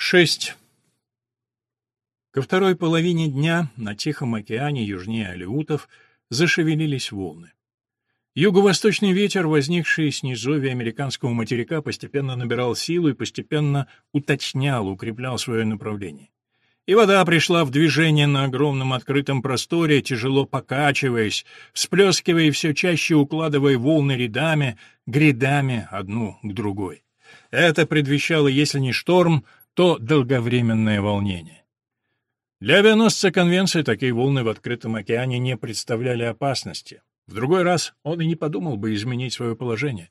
6. Ко второй половине дня на Тихом океане южнее Алиутов зашевелились волны. Юго-восточный ветер, возникший с низовья американского материка, постепенно набирал силу и постепенно уточнял, укреплял свое направление. И вода пришла в движение на огромном открытом просторе, тяжело покачиваясь, всплескивая и все чаще укладывая волны рядами, грядами одну к другой. Это предвещало, если не шторм, то долговременное волнение. Для авианосца Конвенции такие волны в открытом океане не представляли опасности. В другой раз он и не подумал бы изменить свое положение.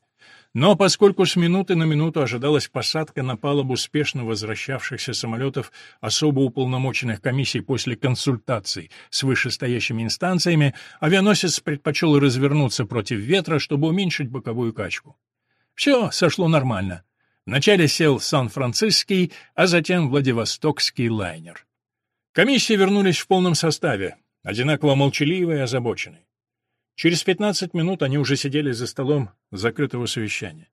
Но поскольку с минуты на минуту ожидалась посадка на палубу спешно возвращавшихся самолетов особо уполномоченных комиссий после консультаций с вышестоящими инстанциями, авианосец предпочел развернуться против ветра, чтобы уменьшить боковую качку. Все сошло нормально. Вначале сел Сан-Франциский, а затем Владивостокский лайнер. Комиссии вернулись в полном составе, одинаково молчаливые и озабоченные. Через 15 минут они уже сидели за столом закрытого совещания.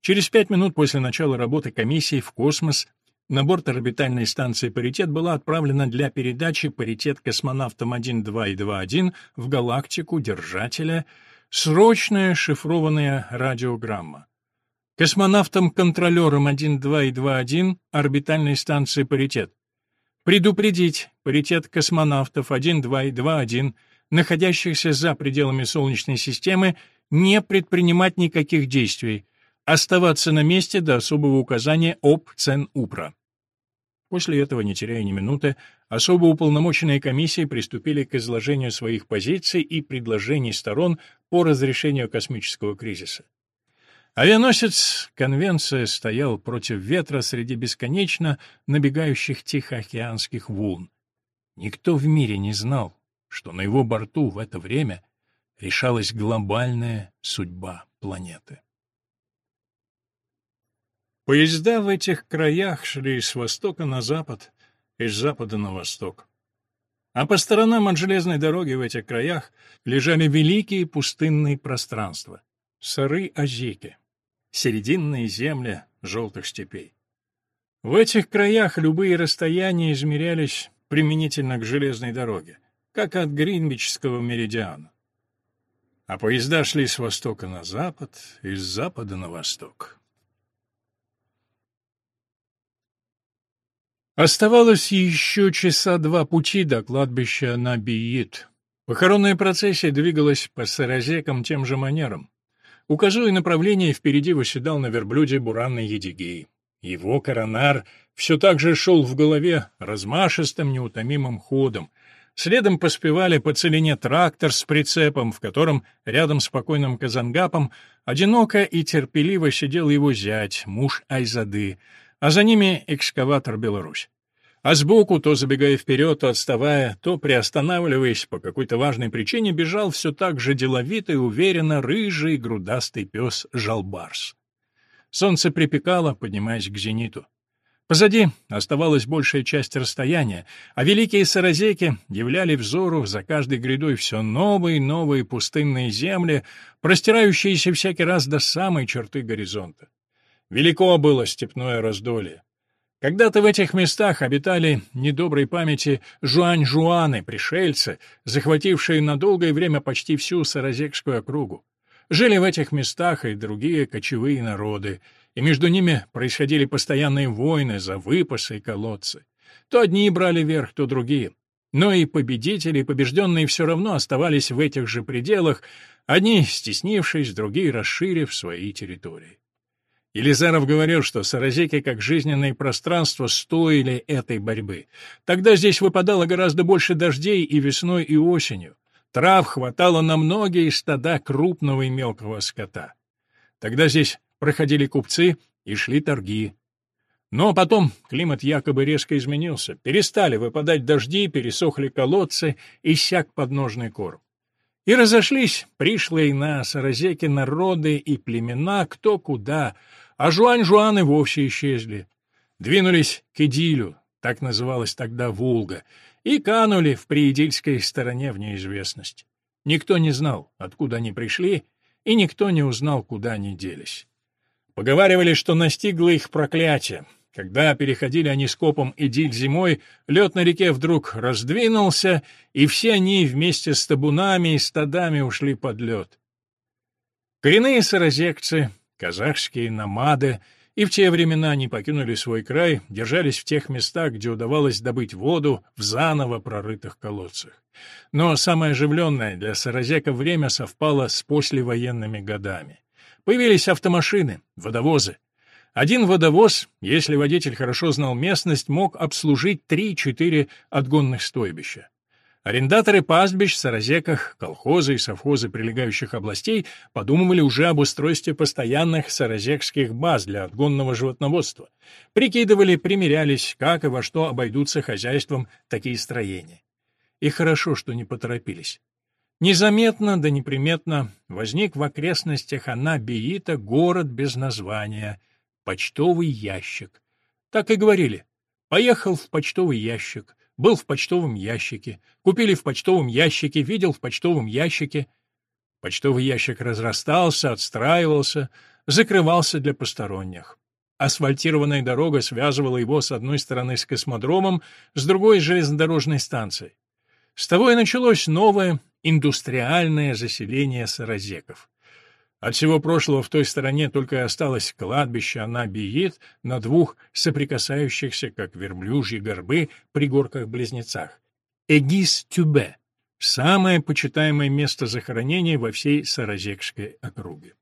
Через пять минут после начала работы комиссии в космос на борт орбитальной станции «Паритет» была отправлена для передачи «Паритет космонавтам 1, 2 и 2.1» в галактику держателя срочная шифрованная радиограмма. Космонавтам-контролерам 1, 2 и 2.1 орбитальной станции «Паритет». Предупредить паритет космонавтов 1, 2 и 2.1, находящихся за пределами Солнечной системы, не предпринимать никаких действий, оставаться на месте до особого указания об Цен-Упра. После этого, не теряя ни минуты, особо уполномоченные комиссии приступили к изложению своих позиций и предложений сторон по разрешению космического кризиса. Авианосец «Конвенция» стоял против ветра среди бесконечно набегающих тихоокеанских волн. Никто в мире не знал, что на его борту в это время решалась глобальная судьба планеты. Поезда в этих краях шли с востока на запад и с запада на восток. А по сторонам от железной дороги в этих краях лежали великие пустынные пространства — сары-озеки серединные земли желтых степей. В этих краях любые расстояния измерялись применительно к железной дороге, как от Гринвичского меридиана. А поезда шли с востока на запад и с запада на восток. Оставалось еще часа два пути до кладбища на Биит. Похоронная процессия двигалась по саразекам тем же манером. Указывая направление, впереди восседал на верблюде буранный Едигей. Его коронар все так же шел в голове размашистым неутомимым ходом. Следом поспевали по целине трактор с прицепом, в котором, рядом с покойным Казангапом, одиноко и терпеливо сидел его зять, муж Айзады, а за ними экскаватор «Беларусь» а сбоку, то забегая вперед, то отставая, то приостанавливаясь по какой-то важной причине, бежал все так же деловито и уверенно рыжий грудастый пес Жалбарс. Солнце припекало, поднимаясь к зениту. Позади оставалась большая часть расстояния, а великие саразеки являли взору за каждой грядой все новые и новые пустынные земли, простирающиеся всякий раз до самой черты горизонта. Велико было степное раздолье. Когда-то в этих местах обитали недоброй памяти жуань-жуаны, пришельцы, захватившие на долгое время почти всю Саразекскую округу. Жили в этих местах и другие кочевые народы, и между ними происходили постоянные войны за выпасы и колодцы. То одни брали верх, то другие. Но и победители, и побежденные все равно оставались в этих же пределах, одни стеснившись, другие расширив свои территории. Елизаров говорил, что саразеки как жизненное пространство стоили этой борьбы. Тогда здесь выпадало гораздо больше дождей и весной, и осенью. Трав хватало на многие стада крупного и мелкого скота. Тогда здесь проходили купцы и шли торги. Но потом климат якобы резко изменился. Перестали выпадать дожди, пересохли колодцы, иссяк подножный корм. И разошлись пришлые на Саразеке народы и племена кто куда — а Жуань-Жуан и вовсе исчезли. Двинулись к Идилю, так называлась тогда Волга, и канули в приидильской стороне в неизвестность. Никто не знал, откуда они пришли, и никто не узнал, куда они делись. Поговаривали, что настигло их проклятие. Когда переходили они с копом Идиль зимой, лед на реке вдруг раздвинулся, и все они вместе с табунами и стадами ушли под лед. Коренные саразекцы, казахские намады и в те времена не покинули свой край, держались в тех местах, где удавалось добыть воду в заново прорытых колодцах. Но самое оживленное для саразеков время совпало с послевоенными годами. Появились автомашины, водовозы. Один водовоз, если водитель хорошо знал местность, мог обслужить 3-4 отгонных стойбища. Арендаторы пастбищ, саразеках, колхозы и совхозы прилегающих областей подумывали уже об устройстве постоянных саразекских баз для отгонного животноводства. Прикидывали, примерялись, как и во что обойдутся хозяйством такие строения. И хорошо, что не поторопились. Незаметно да неприметно возник в окрестностях Ана-Биита город без названия — почтовый ящик. Так и говорили. Поехал в почтовый ящик, был в почтовом ящике, купили в почтовом ящике, видел в почтовом ящике. Почтовый ящик разрастался, отстраивался, закрывался для посторонних. Асфальтированная дорога связывала его с одной стороны с космодромом, с другой — с железнодорожной станцией. С того и началось новое индустриальное заселение саразеков. От всего прошлого в той стороне только осталось кладбище Анабиит на двух соприкасающихся, как верблюжьи горбы, пригорках-близнецах. Эгис-Тюбе — самое почитаемое место захоронения во всей Саразекской округе.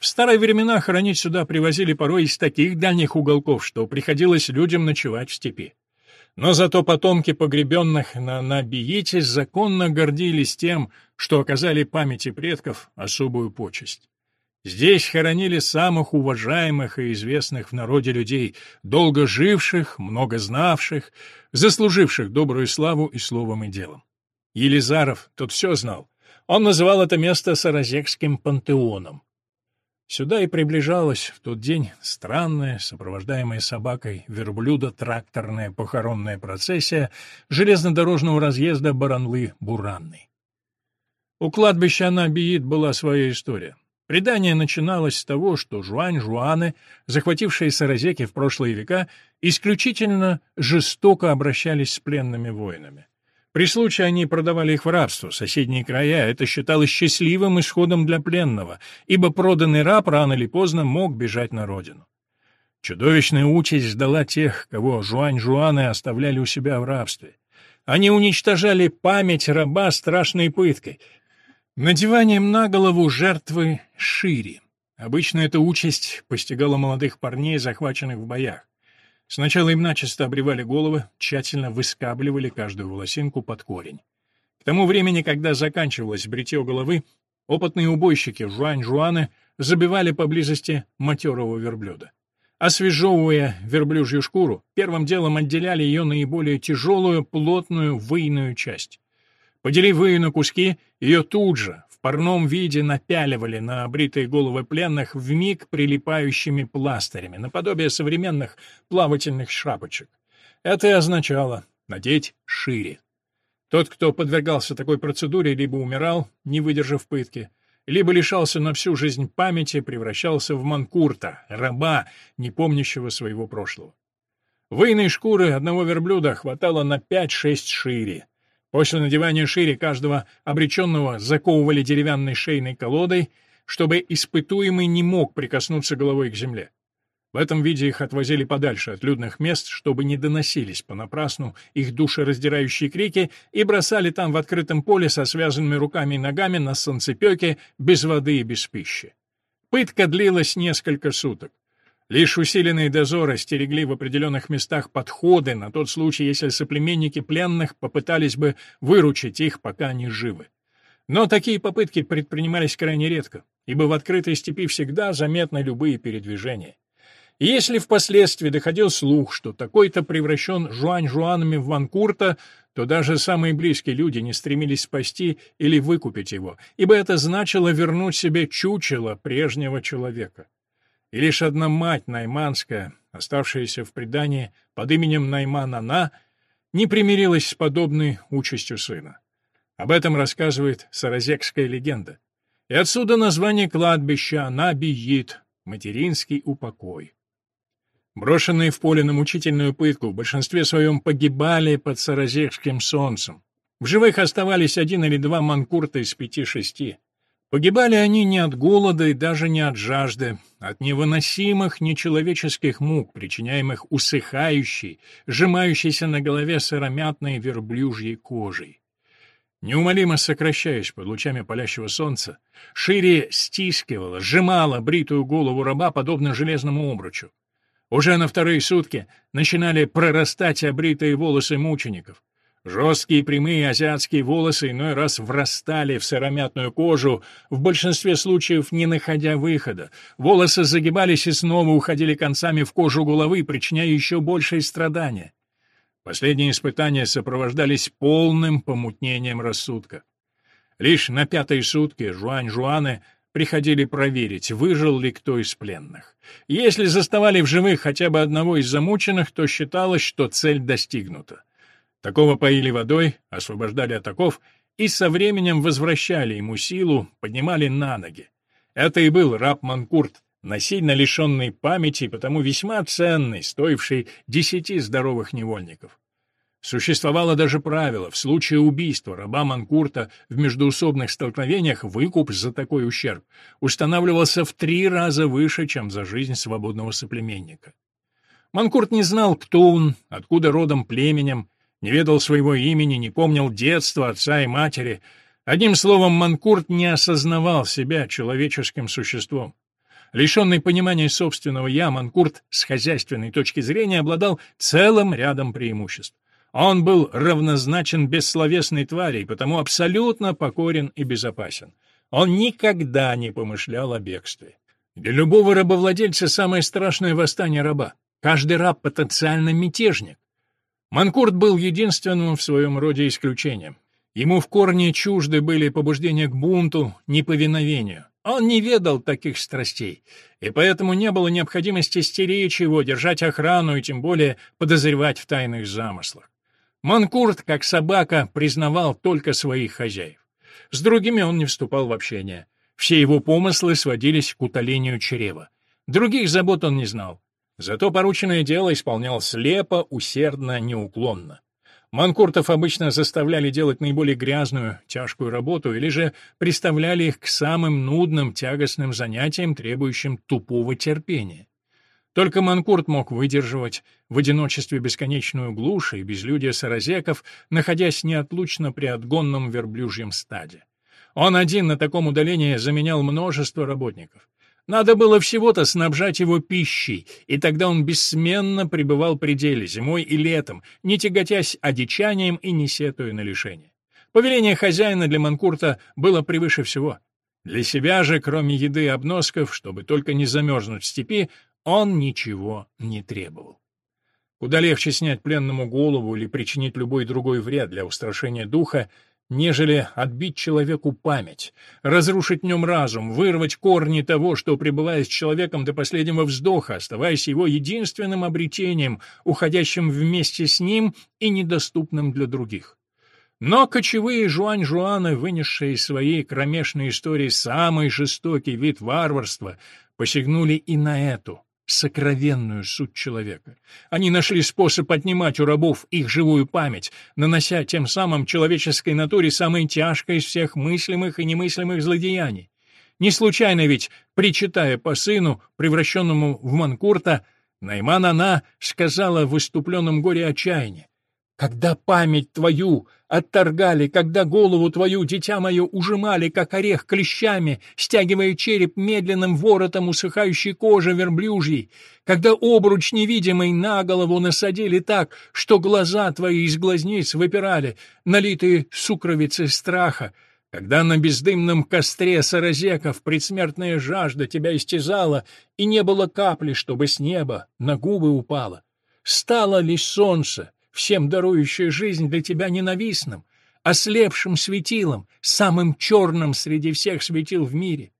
В старые времена хоронить сюда привозили порой из таких дальних уголков, что приходилось людям ночевать в степи. Но зато потомки погребенных на Набиите законно гордились тем, что оказали памяти предков особую почесть. Здесь хоронили самых уважаемых и известных в народе людей, долго живших, много знавших, заслуживших добрую славу и словом и делом. Елизаров тот все знал. Он называл это место Саразекским пантеоном. Сюда и приближалась в тот день странная, сопровождаемая собакой верблюда-тракторная похоронная процессия железнодорожного разъезда Баранлы-Буранный. У кладбища Анабиит была своя история. Предание начиналось с того, что жуань-жуаны, захватившие саразеки в прошлые века, исключительно жестоко обращались с пленными воинами. При случае они продавали их в рабство, соседние края, это считалось счастливым исходом для пленного, ибо проданный раб рано или поздно мог бежать на родину. Чудовищная участь ждала тех, кого жуань-жуаны оставляли у себя в рабстве. Они уничтожали память раба страшной пыткой — Надеванием на голову жертвы шире. Обычно эта участь постигала молодых парней, захваченных в боях. Сначала им начисто обревали головы, тщательно выскабливали каждую волосинку под корень. К тому времени, когда заканчивалось бритье головы, опытные убойщики жуань-жуаны забивали поблизости матерого верблюда. Освежевывая верблюжью шкуру, первым делом отделяли ее наиболее тяжелую, плотную, выйную часть. Поделив выю на куски, ее тут же, в парном виде, напяливали на обритые головы пленных вмиг прилипающими пластырями, наподобие современных плавательных шапочек. Это и означало надеть шире. Тот, кто подвергался такой процедуре, либо умирал, не выдержав пытки, либо лишался на всю жизнь памяти, превращался в манкурта, раба, не помнящего своего прошлого. Выйной шкуры одного верблюда хватало на 5-6 шире. После надевания шире каждого обреченного заковывали деревянной шейной колодой, чтобы испытуемый не мог прикоснуться головой к земле. В этом виде их отвозили подальше от людных мест, чтобы не доносились понапрасну их душераздирающие крики, и бросали там в открытом поле со связанными руками и ногами на солнцепеке, без воды и без пищи. Пытка длилась несколько суток. Лишь усиленные дозоры стерегли в определенных местах подходы на тот случай, если соплеменники пленных попытались бы выручить их, пока они живы. Но такие попытки предпринимались крайне редко, ибо в открытой степи всегда заметны любые передвижения. И если впоследствии доходил слух, что такой-то превращен жуань-жуанами в Ванкурта, то даже самые близкие люди не стремились спасти или выкупить его, ибо это значило вернуть себе чучело прежнего человека и лишь одна мать Найманская, оставшаяся в предании под именем Найман-Ана, не примирилась с подобной участью сына. Об этом рассказывает саразекская легенда. И отсюда название кладбища Анаби-Йит, материнский упокой. Брошенные в поле на мучительную пытку, в большинстве своем погибали под саразекским солнцем. В живых оставались один или два манкурта из пяти-шести. Погибали они не от голода и даже не от жажды, от невыносимых нечеловеческих мук, причиняемых усыхающей, сжимающейся на голове сыромятной верблюжьей кожей. Неумолимо сокращаясь под лучами палящего солнца, шире стискивала, сжимала бритую голову раба, подобно железному обручу. Уже на вторые сутки начинали прорастать обритые волосы мучеников. Жесткие прямые азиатские волосы иной раз врастали в сыромятную кожу, в большинстве случаев не находя выхода. Волосы загибались и снова уходили концами в кожу головы, причиняя еще большие страдания. Последние испытания сопровождались полным помутнением рассудка. Лишь на пятые сутки Жуань-Жуаны приходили проверить, выжил ли кто из пленных. Если заставали в живых хотя бы одного из замученных, то считалось, что цель достигнута. Такого поили водой, освобождали от оков и со временем возвращали ему силу, поднимали на ноги. Это и был раб Манкурт, насильно лишенный памяти, потому весьма ценный, стоивший десяти здоровых невольников. Существовало даже правило, в случае убийства раба Манкурта в междуусобных столкновениях выкуп за такой ущерб устанавливался в три раза выше, чем за жизнь свободного соплеменника. Манкурт не знал, кто он, откуда родом племенем, не ведал своего имени, не помнил детства отца и матери. Одним словом, Манкурт не осознавал себя человеческим существом. Лишенный понимания собственного «я», Манкурт с хозяйственной точки зрения обладал целым рядом преимуществ. Он был равнозначен бессловесной твари, и потому абсолютно покорен и безопасен. Он никогда не помышлял о бегстве. Для любого рабовладельца самое страшное восстание раба. Каждый раб — потенциально мятежник. Манкурт был единственным в своем роде исключением. Ему в корне чужды были побуждения к бунту, неповиновению. Он не ведал таких страстей, и поэтому не было необходимости стеречь его, держать охрану и тем более подозревать в тайных замыслах. Манкурт, как собака, признавал только своих хозяев. С другими он не вступал в общение. Все его помыслы сводились к утолению чрева. Других забот он не знал. Зато порученное дело исполнял слепо, усердно, неуклонно. Манкуртов обычно заставляли делать наиболее грязную, тяжкую работу или же приставляли их к самым нудным, тягостным занятиям, требующим тупого терпения. Только Манкурт мог выдерживать в одиночестве бесконечную глушь и безлюдие саразеков, находясь неотлучно при отгонном верблюжьем стаде. Он один на таком удалении заменял множество работников. Надо было всего-то снабжать его пищей, и тогда он бессменно пребывал при деле, зимой и летом, не тяготясь одичанием и не сетуя на лишение. Повеление хозяина для Манкурта было превыше всего. Для себя же, кроме еды и обносков, чтобы только не замерзнуть в степи, он ничего не требовал. Куда легче снять пленному голову или причинить любой другой вред для устрашения духа, нежели отбить человеку память, разрушить в нем разум, вырвать корни того, что пребывает с человеком до последнего вздоха, оставаясь его единственным обретением, уходящим вместе с ним и недоступным для других. Но кочевые жуань-жуаны, вынесшие из своей кромешной истории самый жестокий вид варварства, посягнули и на эту, сокровенную суть человека. Они нашли способ отнимать у рабов их живую память, нанося тем самым человеческой натуре самое тяжкое из всех мыслимых и немыслимых злодеяний. Не случайно ведь, причитая по сыну, превращенному в Манкурта, Найман она сказала в выступленном горе отчаяния. Когда память твою отторгали, когда голову твою, дитя мое, ужимали, как орех, клещами, стягивая череп медленным воротом усыхающей кожи верблюжьей, когда обруч невидимый на голову насадили так, что глаза твои из глазниц выпирали, налитые сукровицей страха, когда на бездымном костре саразеков предсмертная жажда тебя истязала, и не было капли, чтобы с неба на губы упала. Стало ли солнце, всем дарующая жизнь для тебя ненавистным, ослепшим светилом, самым черным среди всех светил в мире.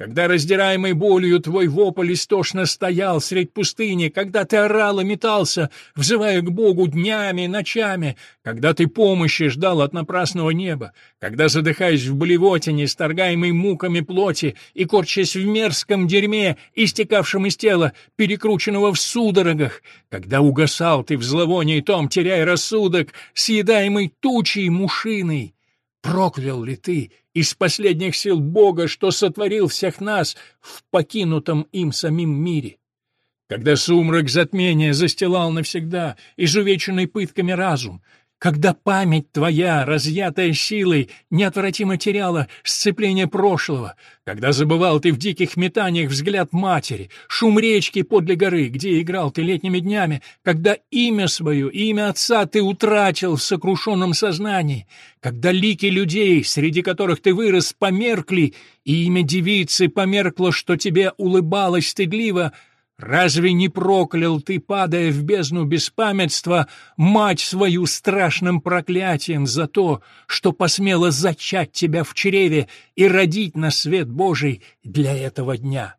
Когда, раздираемый болью, твой вопль истошно стоял средь пустыни, когда ты орал и метался, взывая к Богу днями ночами, когда ты помощи ждал от напрасного неба, когда, задыхаясь в блевотине, сторгаемой муками плоти и корчась в мерзком дерьме, истекавшем из тела, перекрученного в судорогах, когда угасал ты в зловонии том, теряя рассудок, съедаемый тучей мушиной, Проклял ли ты из последних сил Бога, что сотворил всех нас в покинутом им самим мире? Когда сумрак затмения застилал навсегда изувеченный пытками разум, когда память твоя, разъятая силой, неотвратимо теряла сцепление прошлого, когда забывал ты в диких метаниях взгляд матери, шум речки подле горы, где играл ты летними днями, когда имя свое, имя отца ты утратил в сокрушенном сознании, когда лики людей, среди которых ты вырос, померкли, и имя девицы померкло, что тебе улыбалось стыдливо — Разве не проклял ты, падая в бездну беспамятства, мать свою страшным проклятием за то, что посмела зачать тебя в чреве и родить на свет Божий для этого дня?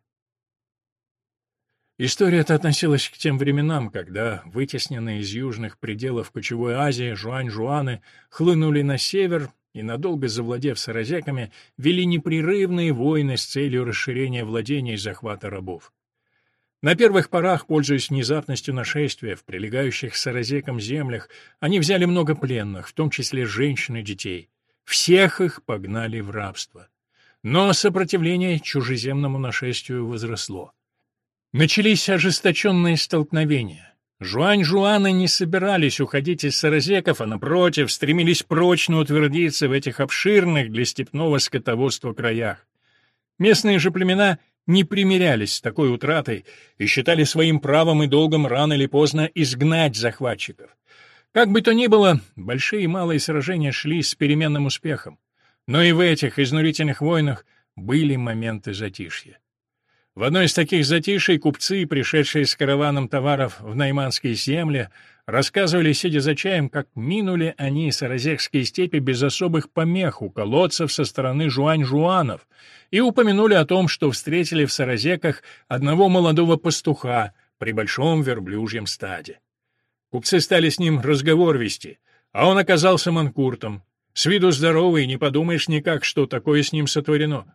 История эта относилась к тем временам, когда, вытесненные из южных пределов кочевой Азии, жуань-жуаны хлынули на север и, надолго завладев саразеками, вели непрерывные войны с целью расширения владений и захвата рабов. На первых порах, пользуясь внезапностью нашествия в прилегающих с Аразеком землях, они взяли много пленных, в том числе женщин и детей. Всех их погнали в рабство. Но сопротивление чужеземному нашествию возросло. Начались ожесточенные столкновения. Жуань-жуаны не собирались уходить из саразеков, а, напротив, стремились прочно утвердиться в этих обширных для степного скотоводства краях. Местные же племена — не примирялись с такой утратой и считали своим правом и долгом рано или поздно изгнать захватчиков. Как бы то ни было, большие и малые сражения шли с переменным успехом. Но и в этих изнурительных войнах были моменты затишья. В одной из таких затишей купцы, пришедшие с караваном товаров в найманские земли, рассказывали, сидя за чаем, как минули они саразекские степи без особых помех у колодцев со стороны жуань-жуанов, и упомянули о том, что встретили в саразеках одного молодого пастуха при большом верблюжьем стаде. Купцы стали с ним разговор вести, а он оказался манкуртом. С виду здоровый, не подумаешь никак, что такое с ним сотворено.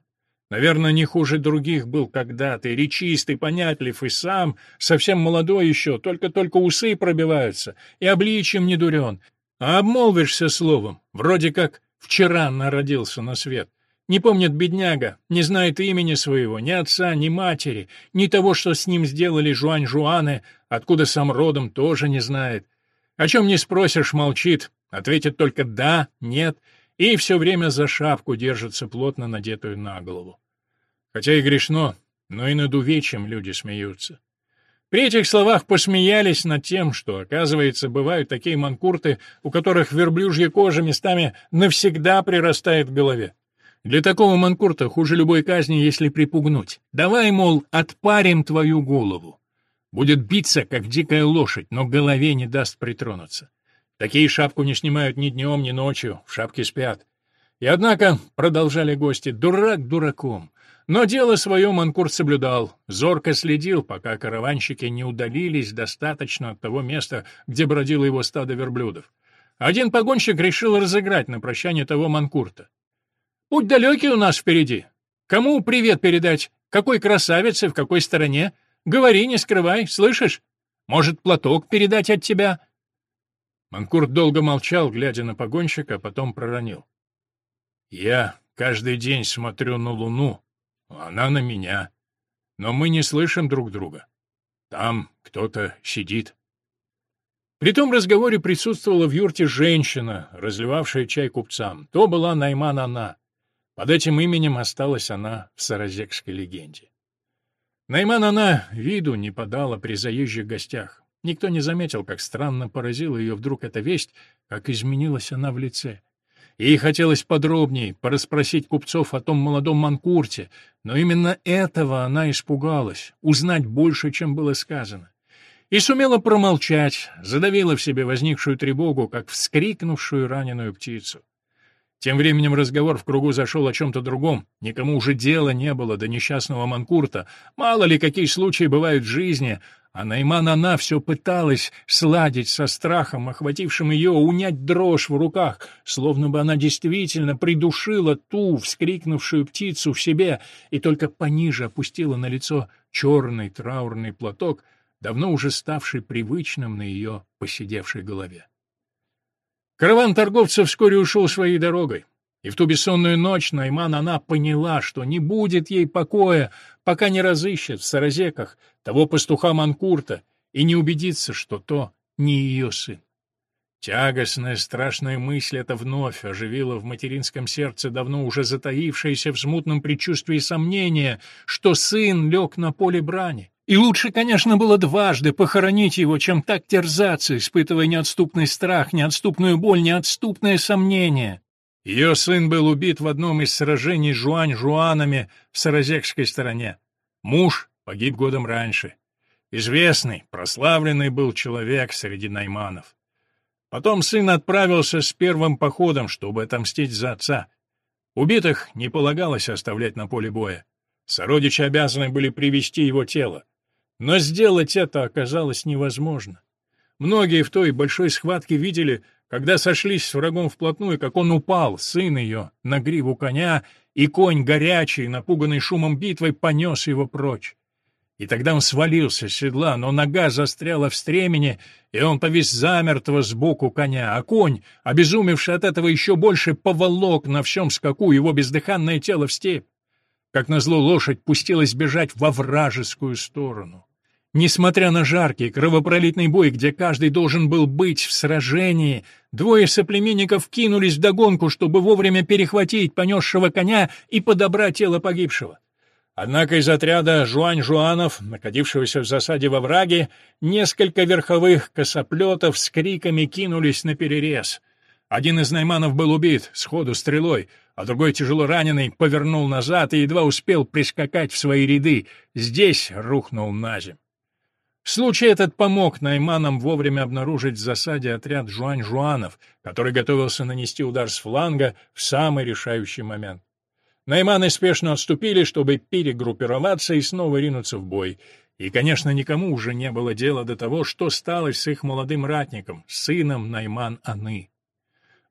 Наверное, не хуже других был когда-то, речистый, понятлив и сам, совсем молодой еще, только-только усы пробиваются, и обличием не дурен. А обмолвишься словом, вроде как вчера народился на свет. Не помнит бедняга, не знает имени своего, ни отца, ни матери, ни того, что с ним сделали Жуань-Жуаны, откуда сам родом, тоже не знает. О чем не спросишь, молчит, ответит только «да», «нет», и все время за шапку держится плотно надетую на голову. Хотя и грешно, но и над увечьем люди смеются. При этих словах посмеялись над тем, что, оказывается, бывают такие манкурты, у которых верблюжья кожа местами навсегда прирастает к голове. Для такого манкурта хуже любой казни, если припугнуть. Давай, мол, отпарим твою голову. Будет биться, как дикая лошадь, но голове не даст притронуться. Такие шапку не снимают ни днем, ни ночью, в шапке спят. И однако, — продолжали гости, — дурак дураком. Но дело свое Манкурт соблюдал, зорко следил, пока караванщики не удалились достаточно от того места, где бродило его стадо верблюдов. Один погонщик решил разыграть на прощание того Манкурта. «Путь далекий у нас впереди. Кому привет передать? Какой красавице, в какой стороне? Говори, не скрывай, слышишь? Может, платок передать от тебя?» Манкурт долго молчал, глядя на погонщика, а потом проронил. «Я каждый день смотрю на луну, она на меня. Но мы не слышим друг друга. Там кто-то сидит». При том разговоре присутствовала в юрте женщина, разливавшая чай купцам. То была Найман она. Под этим именем осталась она в саразекской легенде. Найман она виду не подала при заезжих гостях. Никто не заметил, как странно поразила ее вдруг эта весть, как изменилась она в лице. Ей хотелось подробней порасспросить купцов о том молодом манкурте, но именно этого она испугалась, узнать больше, чем было сказано. И сумела промолчать, задавила в себе возникшую тревогу, как вскрикнувшую раненую птицу. Тем временем разговор в кругу зашел о чем-то другом. Никому уже дела не было до несчастного Манкурта. Мало ли, какие случаи бывают в жизни. А Найман она все пыталась сладить со страхом, охватившим ее, унять дрожь в руках, словно бы она действительно придушила ту вскрикнувшую птицу в себе и только пониже опустила на лицо черный траурный платок, давно уже ставший привычным на ее посидевшей голове. Караван торговцев вскоре ушел своей дорогой. И в ту бессонную ночь Найман она поняла, что не будет ей покоя, пока не разыщет в Саразеках того пастуха Манкурта и не убедится, что то не ее сын. Тягостная, страшная мысль эта вновь оживила в материнском сердце давно уже затаившееся в смутном предчувствии сомнение, что сын лег на поле брани. И лучше, конечно, было дважды похоронить его, чем так терзаться, испытывая неотступный страх, неотступную боль, неотступное сомнение. Ее сын был убит в одном из сражений Жуань-Жуанами в Саразекской стороне. Муж погиб годом раньше. Известный, прославленный был человек среди найманов. Потом сын отправился с первым походом, чтобы отомстить за отца. Убитых не полагалось оставлять на поле боя. Сородичи обязаны были привести его тело. Но сделать это оказалось невозможно. Многие в той большой схватке видели, когда сошлись с врагом вплотную, как он упал, сын ее, на гриву коня, и конь горячий, напуганный шумом битвы, понес его прочь. И тогда он свалился с седла, но нога застряла в стремени, и он повис замертво сбоку коня, а конь, обезумевший от этого еще больше, поволок на всем скаку его бездыханное тело в степь. Как назло, лошадь пустилась бежать во вражескую сторону. Несмотря на жаркий, кровопролитный бой, где каждый должен был быть в сражении, двое соплеменников кинулись в догонку, чтобы вовремя перехватить понесшего коня и подобрать тело погибшего. Однако из отряда Жуань-Жуанов, находившегося в засаде во враге, несколько верховых косоплетов с криками кинулись на перерез. Один из найманов был убит, сходу стрелой, а другой, тяжело раненый, повернул назад и едва успел прискакать в свои ряды. Здесь рухнул на землю. Случай этот помог Найманам вовремя обнаружить в засаде отряд Жуань-Жуанов, который готовился нанести удар с фланга в самый решающий момент. Найманы спешно отступили, чтобы перегруппироваться и снова ринуться в бой. И, конечно, никому уже не было дела до того, что стало с их молодым ратником, сыном Найман-Аны.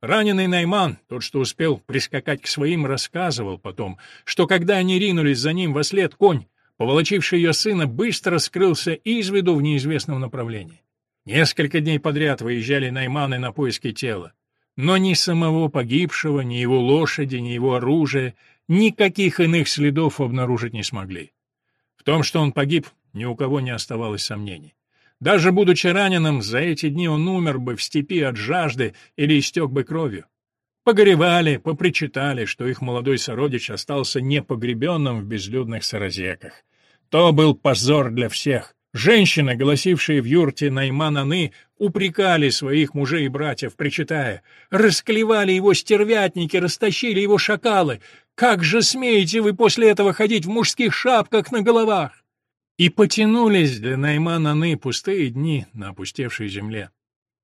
Раненый Найман, тот, что успел прискакать к своим, рассказывал потом, что когда они ринулись за ним во след конь, поволочивший ее сына, быстро скрылся из виду в неизвестном направлении. Несколько дней подряд выезжали Найманы на поиски тела. Но ни самого погибшего, ни его лошади, ни его оружия, никаких иных следов обнаружить не смогли. В том, что он погиб, ни у кого не оставалось сомнений. Даже будучи раненым, за эти дни он умер бы в степи от жажды или истек бы кровью. Погоревали, попричитали, что их молодой сородич остался непогребенным в безлюдных саразеках. То был позор для всех. Женщины, голосившие в юрте Найман-Аны, упрекали своих мужей и братьев, причитая, «Расклевали его стервятники, растащили его шакалы! Как же смеете вы после этого ходить в мужских шапках на головах?» И потянулись для Найман-Аны пустые дни на опустевшей земле.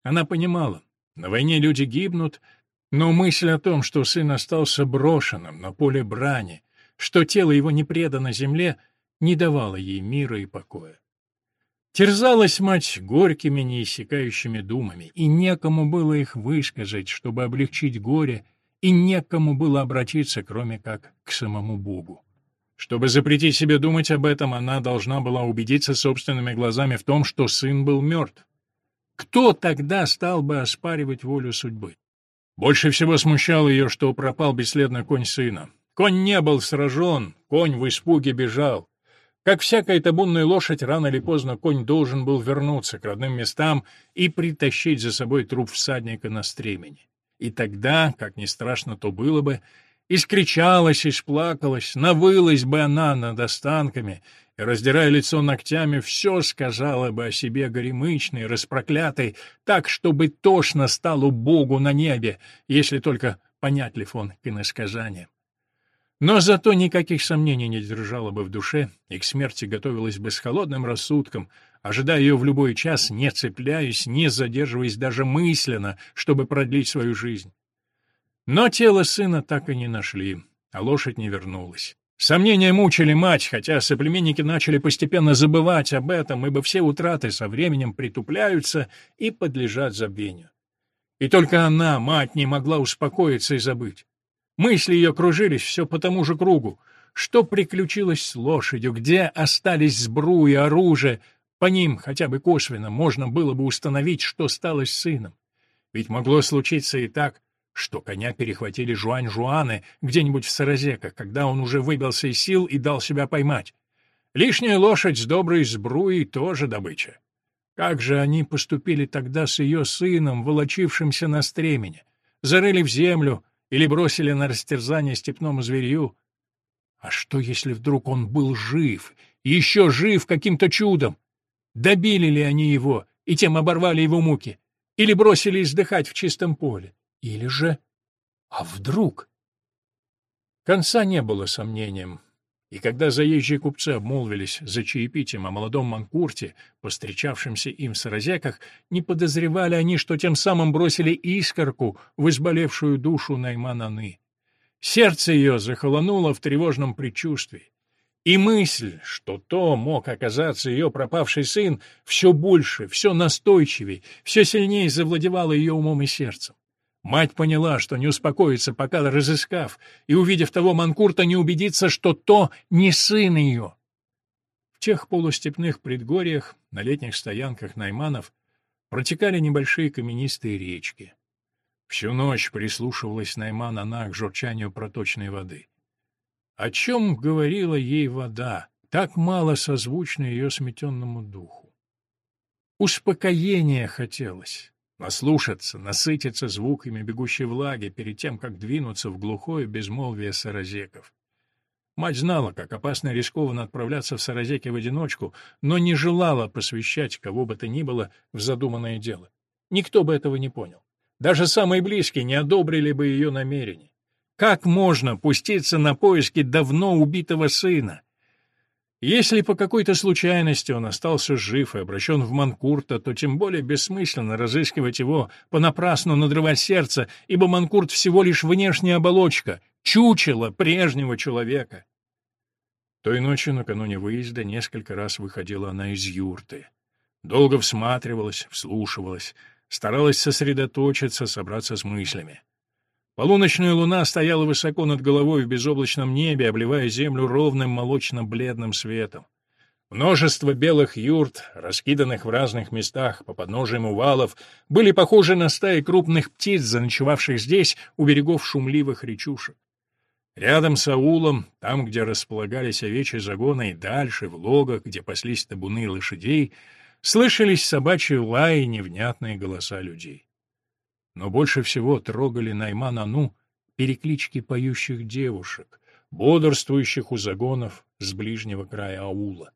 Она понимала, на войне люди гибнут, но мысль о том, что сын остался брошенным на поле брани, что тело его не предано земле, не давала ей мира и покоя. Терзалась мать горькими, неиссякающими думами, и некому было их высказать, чтобы облегчить горе, и некому было обратиться, кроме как к самому Богу. Чтобы запретить себе думать об этом, она должна была убедиться собственными глазами в том, что сын был мертв. Кто тогда стал бы оспаривать волю судьбы? Больше всего смущало ее, что пропал бесследно конь сына. Конь не был сражен, конь в испуге бежал. Как всякая табунная лошадь, рано или поздно конь должен был вернуться к родным местам и притащить за собой труп всадника на стремени. И тогда, как ни страшно то было бы, искричалась, исплакалась, навылась бы она над останками — и, раздирая лицо ногтями, все сказала бы о себе горемычной, распроклятой, так, чтобы тошно стало Богу на небе, если только понятлив он к иносказаниям. Но зато никаких сомнений не держала бы в душе, и к смерти готовилась бы с холодным рассудком, ожидая ее в любой час, не цепляясь, не задерживаясь даже мысленно, чтобы продлить свою жизнь. Но тело сына так и не нашли, а лошадь не вернулась. Сомнения мучили мать, хотя соплеменники начали постепенно забывать об этом, ибо все утраты со временем притупляются и подлежат забвению. И только она, мать, не могла успокоиться и забыть. Мысли ее кружились все по тому же кругу. Что приключилось с лошадью, где остались сбруи, оружие? По ним, хотя бы косвенно, можно было бы установить, что стало с сыном. Ведь могло случиться и так, что коня перехватили Жуань-Жуаны где-нибудь в Саразеках, когда он уже выбился из сил и дал себя поймать. Лишняя лошадь с доброй сбруей тоже добыча. Как же они поступили тогда с ее сыном, волочившимся на стремени? Зарыли в землю или бросили на растерзание степному зверью? А что, если вдруг он был жив, еще жив каким-то чудом? Добили ли они его и тем оборвали его муки? Или бросили издыхать в чистом поле? Или же... А вдруг? Конца не было сомнениям. И когда заезжие купцы обмолвились за чаепитием о молодом Манкурте, постречавшемся им в Саразеках, не подозревали они, что тем самым бросили искорку в изболевшую душу Наймананы. Сердце ее захолонуло в тревожном предчувствии. И мысль, что то мог оказаться ее пропавший сын, все больше, все настойчивее, все сильнее завладевала ее умом и сердцем. Мать поняла, что не успокоится, пока разыскав, и, увидев того Манкурта, не убедится, что то не сын ее. В тех полустепных предгорьях, на летних стоянках найманов, протекали небольшие каменистые речки. Всю ночь прислушивалась Найман она к журчанию проточной воды. О чем говорила ей вода, так мало созвучно ее сметенному духу? Успокоения хотелось, наслушаться, насытиться звуками бегущей влаги перед тем, как двинуться в глухое безмолвие саразеков. Мать знала, как опасно и рискованно отправляться в Саразеки в одиночку, но не желала посвящать кого бы то ни было в задуманное дело. Никто бы этого не понял. Даже самые близкие не одобрили бы ее намерения. Как можно пуститься на поиски давно убитого сына? Если по какой-то случайности он остался жив и обращен в Манкурта, то тем более бессмысленно разыскивать его, понапрасну надрывать сердце, ибо Манкурт всего лишь внешняя оболочка, чучело прежнего человека. Той ночью, накануне выезда, несколько раз выходила она из юрты. Долго всматривалась, вслушивалась, старалась сосредоточиться, собраться с мыслями. Полуночная луна стояла высоко над головой в безоблачном небе, обливая землю ровным молочно-бледным светом. Множество белых юрт, раскиданных в разных местах по подножиям увалов, были похожи на стаи крупных птиц, заночевавших здесь, у берегов шумливых речушек. Рядом с аулом, там, где располагались овечьи загоны, и дальше, в логах, где паслись табуны лошадей, слышались собачьи лаи и невнятные голоса людей. Но больше всего трогали Найман-Ану переклички поющих девушек, бодрствующих у загонов с ближнего края аула.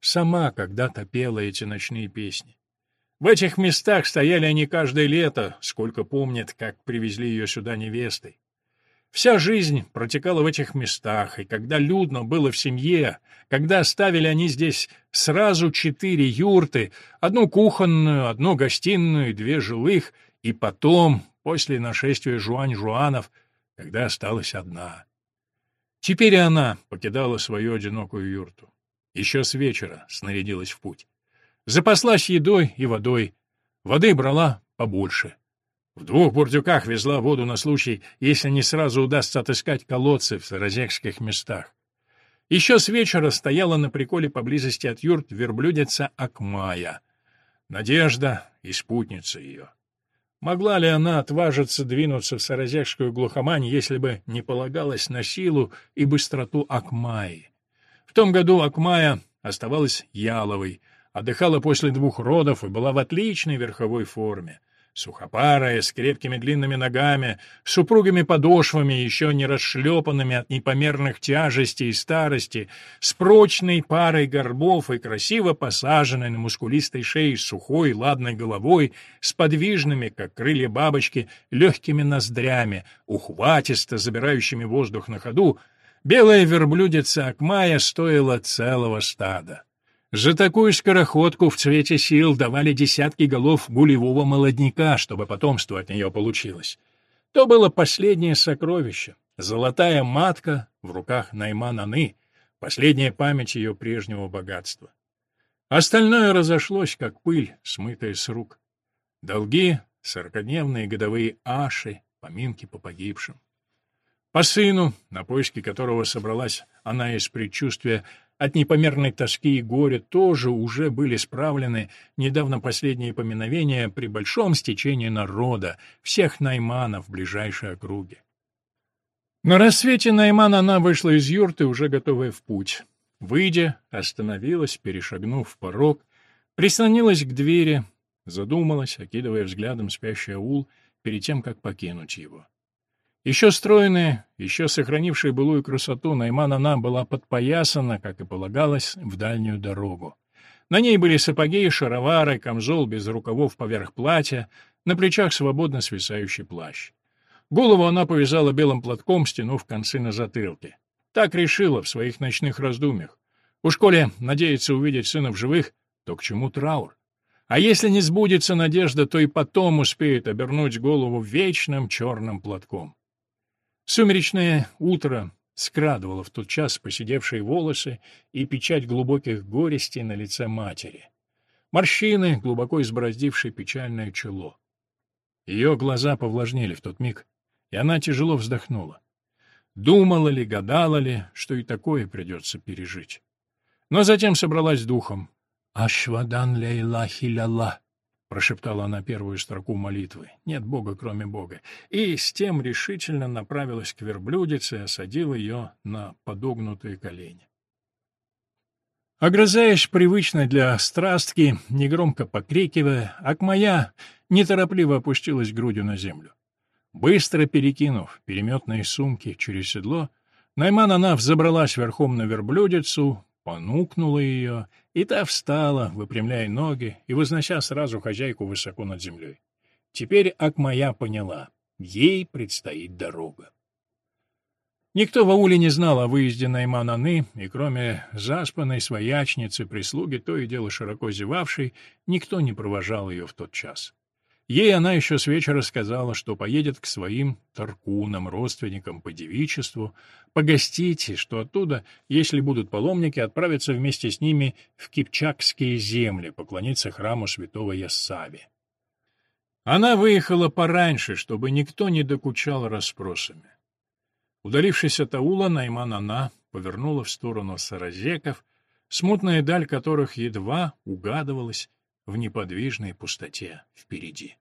Сама когда-то пела эти ночные песни. В этих местах стояли они каждое лето, сколько помнят, как привезли ее сюда невестой. Вся жизнь протекала в этих местах, и когда людно было в семье, когда оставили они здесь сразу четыре юрты, одну кухонную, одну гостиную и две жилых — и потом, после нашествия Жуань-Жуанов, когда осталась одна. Теперь и она покидала свою одинокую юрту. Еще с вечера снарядилась в путь. Запаслась едой и водой. Воды брала побольше. В двух бурдюках везла воду на случай, если не сразу удастся отыскать колодцы в саразекских местах. Еще с вечера стояла на приколе поблизости от юрт верблюдица Акмая. Надежда и спутница ее. Могла ли она отважиться двинуться в саразекскую глухомань, если бы не полагалась на силу и быстроту Акмаи? В том году Акмая оставалась яловой, отдыхала после двух родов и была в отличной верховой форме сухопарая, с крепкими длинными ногами, с супругими подошвами, еще не расшлепанными от непомерных тяжестей и старости, с прочной парой горбов и красиво посаженной на мускулистой шее сухой ладной головой, с подвижными, как крылья бабочки, легкими ноздрями, ухватисто забирающими воздух на ходу, белая верблюдица Акмая стоила целого стада. За такую скороходку в цвете сил давали десятки голов гулевого молодняка, чтобы потомство от нее получилось. То было последнее сокровище, золотая матка в руках Найман-Аны, последняя память ее прежнего богатства. Остальное разошлось, как пыль, смытая с рук. Долги, сорокодневные годовые аши, поминки по погибшим. По сыну, на поиски которого собралась она из предчувствия от непомерной тоски и горя, тоже уже были справлены недавно последние поминовения при большом стечении народа, всех найманов в ближайшей округе. На рассвете Найман она вышла из юрты, уже готовая в путь. Выйдя, остановилась, перешагнув порог, прислонилась к двери, задумалась, окидывая взглядом спящий аул перед тем, как покинуть его. Еще стройная, еще сохранившая былую красоту, Найман она была подпоясана, как и полагалось, в дальнюю дорогу. На ней были сапоги, шаровары, камзол без рукавов поверх платья, на плечах свободно свисающий плащ. Голову она повязала белым платком, стянув концы на затылке. Так решила в своих ночных раздумьях. У школе надеется увидеть сына в живых, то к чему траур? А если не сбудется надежда, то и потом успеет обернуть голову вечным черным платком. Сумеречное утро скрадывало в тот час посидевшие волосы и печать глубоких горестей на лице матери. Морщины, глубоко избороздившие печальное чело. Ее глаза повлажнели в тот миг, и она тяжело вздохнула. Думала ли, гадала ли, что и такое придется пережить. Но затем собралась духом. «Ашвадан лейла хиляла», — прошептала она первую строку молитвы. «Нет Бога, кроме Бога». И с тем решительно направилась к верблюдице и осадила ее на подогнутые колени. Огрызаясь привычно для страстки, негромко покрикивая, Акмая неторопливо опустилась грудью на землю. Быстро перекинув переметные сумки через седло, Найман она взобралась верхом на верблюдицу, понукнула ее, и та встала, выпрямляя ноги и вознося сразу хозяйку высоко над землей. Теперь Акмая поняла — ей предстоит дорога. Никто в ауле не знал о выезде Найман-Аны, и кроме заспанной своячницы, прислуги, то и дело широко зевавшей, никто не провожал ее в тот час. Ей она еще с вечера сказала, что поедет к своим таркунам, родственникам по девичеству, погостить, и что оттуда, если будут паломники, отправиться вместе с ними в Кипчакские земли, поклониться храму святого Яссави. Она выехала пораньше, чтобы никто не докучал расспросами. Удалившись от аула, Найман она повернула в сторону саразеков, смутная даль которых едва угадывалась в неподвижной пустоте впереди.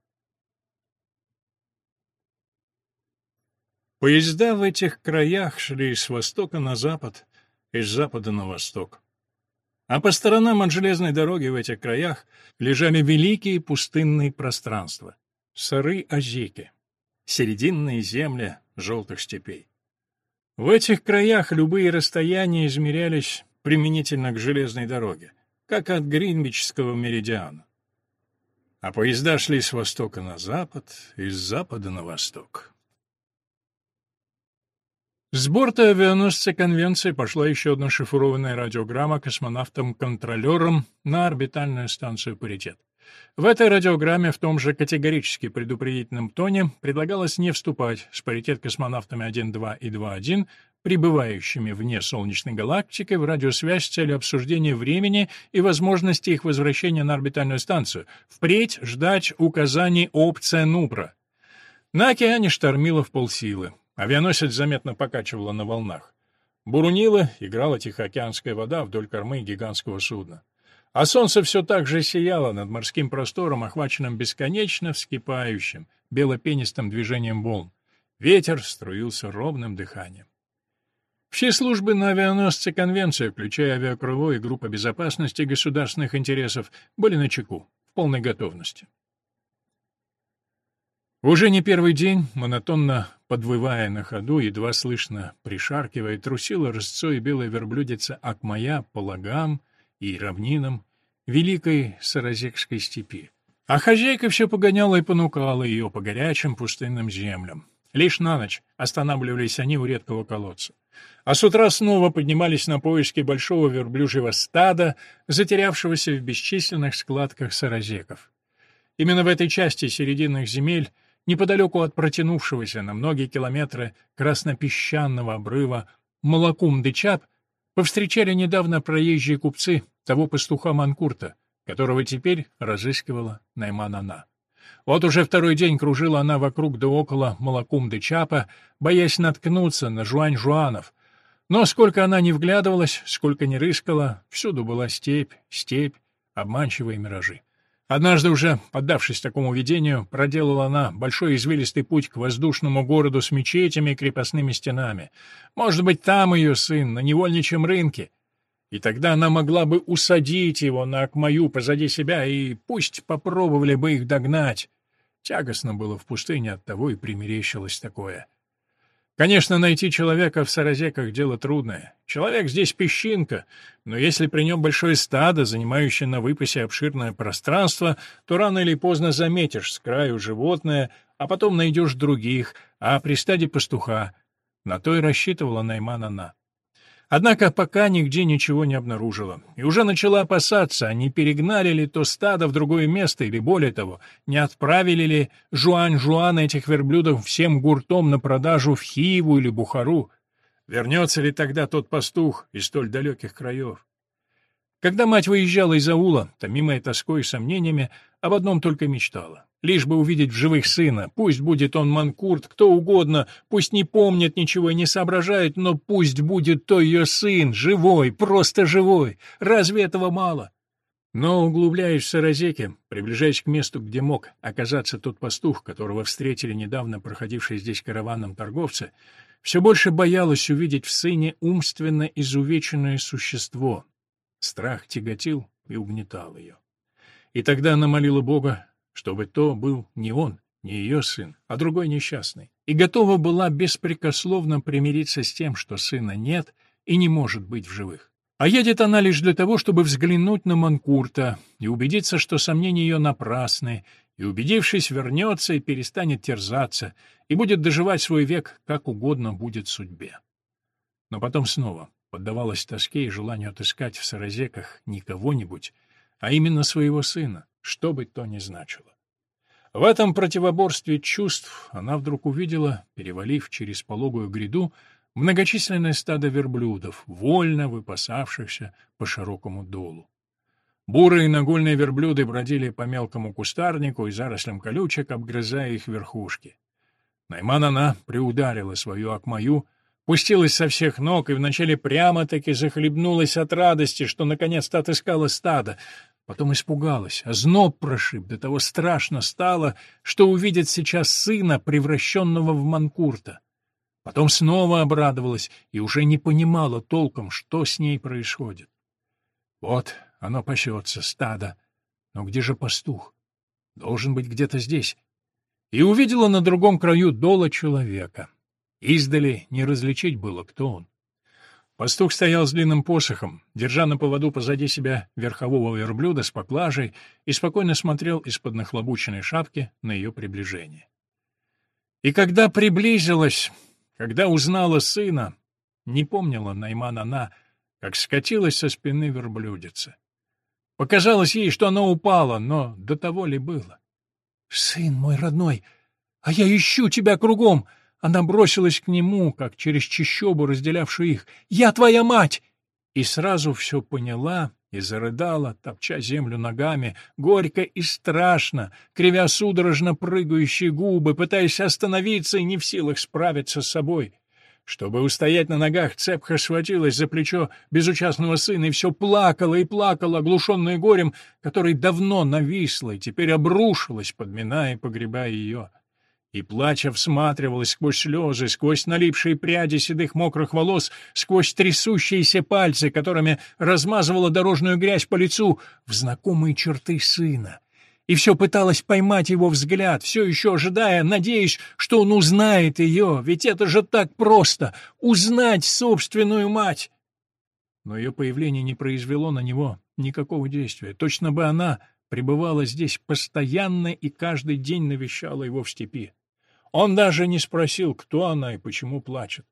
Поезда в этих краях шли с востока на запад, из запада на восток. А по сторонам от железной дороги в этих краях лежали великие пустынные пространства, сары-озеки, серединные земли желтых степей. В этих краях любые расстояния измерялись применительно к железной дороге как от Гринвичского меридиана. А поезда шли с востока на запад и с запада на восток. С борта авианосца Конвенции пошла еще одна шифрованная радиограмма космонавтам-контролерам на орбитальную станцию «Паритет». В этой радиограмме в том же категорически предупредительном тоне предлагалось не вступать с паритет космонавтами 1.2 и 2.1 прибывающими вне Солнечной галактики в радиосвязь с целью обсуждения времени и возможности их возвращения на орбитальную станцию, впредь ждать указаний опция Нупра. На океане штормило в полсилы. Авианосец заметно покачивало на волнах. Бурунила играла тихоокеанская вода вдоль кормы гигантского судна. А солнце все так же сияло над морским простором, охваченным бесконечно вскипающим, белопенистым движением волн. Ветер струился ровным дыханием. Все службы на авианосце Конвенции, включая авиакрыло и группа безопасности государственных интересов, были на чеку, в полной готовности. Уже не первый день, монотонно подвывая на ходу, едва слышно пришаркивая, трусила рысцой белая верблюдица Акмая по лагам и равнинам великой Саразекской степи. А хозяйка все погоняла и понукала ее по горячим пустынным землям. Лишь на ночь останавливались они у редкого колодца. А с утра снова поднимались на поиски большого верблюжьего стада, затерявшегося в бесчисленных складках саразеков. Именно в этой части серединных земель неподалеку от протянувшегося на многие километры краснопесчаного обрыва Малакум-де-Чап, повстречали недавно проезжие купцы того пастуха Манкурта, которого теперь разыскивала Найман-Ана. Вот уже второй день кружила она вокруг да около Малакум-де-Чапа, боясь наткнуться на Жуань-Жуанов. Но сколько она не вглядывалась, сколько не рыскала, всюду была степь, степь, обманчивые миражи. Однажды уже, поддавшись такому видению, проделала она большой извилистый путь к воздушному городу с мечетями и крепостными стенами. Может быть, там ее сын, на невольничьем рынке. И тогда она могла бы усадить его на Акмаю позади себя, и пусть попробовали бы их догнать. Тягостно было в пустыне, оттого и примерещилось такое. Конечно, найти человека в Саразеках — дело трудное. Человек здесь песчинка, но если при нем большое стадо, занимающее на выпасе обширное пространство, то рано или поздно заметишь с краю животное, а потом найдешь других, а при стаде пастуха. На то и рассчитывала Найман она. Однако пока нигде ничего не обнаружила, и уже начала опасаться, а не перегнали ли то стадо в другое место, или, более того, не отправили ли Жуань-Жуана этих верблюдов всем гуртом на продажу в Хиеву или Бухару. Вернется ли тогда тот пастух из столь далеких краев? Когда мать выезжала из аула, томимая тоской и сомнениями, об одном только мечтала лишь бы увидеть в живых сына. Пусть будет он манкурт, кто угодно, пусть не помнит ничего и не соображает, но пусть будет то ее сын, живой, просто живой. Разве этого мало? Но, углубляясь в Саразеке, приближаясь к месту, где мог оказаться тот пастух, которого встретили недавно проходившие здесь караваном торговцы, все больше боялась увидеть в сыне умственно изувеченное существо. Страх тяготил и угнетал ее. И тогда она молила Бога, чтобы то был не он, не ее сын, а другой несчастный, и готова была беспрекословно примириться с тем, что сына нет и не может быть в живых. А едет она лишь для того, чтобы взглянуть на Манкурта и убедиться, что сомнения ее напрасны, и, убедившись, вернется и перестанет терзаться, и будет доживать свой век, как угодно будет судьбе. Но потом снова поддавалась тоске и желанию отыскать в Саразеках не кого-нибудь, а именно своего сына, что бы то ни значило. В этом противоборстве чувств она вдруг увидела, перевалив через пологую гряду, многочисленное стадо верблюдов, вольно выпасавшихся по широкому долу. Бурые нагольные верблюды бродили по мелкому кустарнику и зарослям колючек, обгрызая их верхушки. Найман она приударила свою акмаю, пустилась со всех ног и вначале прямо-таки захлебнулась от радости, что наконец-то отыскала стадо, Потом испугалась, а зноб прошиб, до того страшно стало, что увидит сейчас сына, превращенного в манкурта. Потом снова обрадовалась и уже не понимала толком, что с ней происходит. Вот оно пасется, стадо. Но где же пастух? Должен быть где-то здесь. И увидела на другом краю дола человека. Издали не различить было, кто он. Пастух стоял с длинным посохом, держа на поводу позади себя верхового верблюда с поклажей и спокойно смотрел из-под нахлобученной шапки на ее приближение. И когда приблизилась, когда узнала сына, не помнила Найман она, как скатилась со спины верблюдица. Показалось ей, что она упала, но до того ли было? — Сын мой родной, а я ищу тебя кругом! Она бросилась к нему, как через чащобу, разделявшую их. «Я твоя мать!» И сразу все поняла и зарыдала, топча землю ногами, горько и страшно, кривя судорожно прыгающие губы, пытаясь остановиться и не в силах справиться с собой. Чтобы устоять на ногах, цепха схватилась за плечо безучастного сына и все плакала и плакала, оглушенная горем, который давно нависло и теперь обрушилось, подминая и погребая ее и, плача, всматривалась сквозь слезы, сквозь налипшие пряди седых мокрых волос, сквозь трясущиеся пальцы, которыми размазывала дорожную грязь по лицу, в знакомые черты сына. И все пыталась поймать его взгляд, все еще ожидая, надеясь, что он узнает ее, ведь это же так просто — узнать собственную мать. Но ее появление не произвело на него никакого действия. Точно бы она пребывала здесь постоянно и каждый день навещала его в степи. Он даже не спросил, кто она и почему плачет.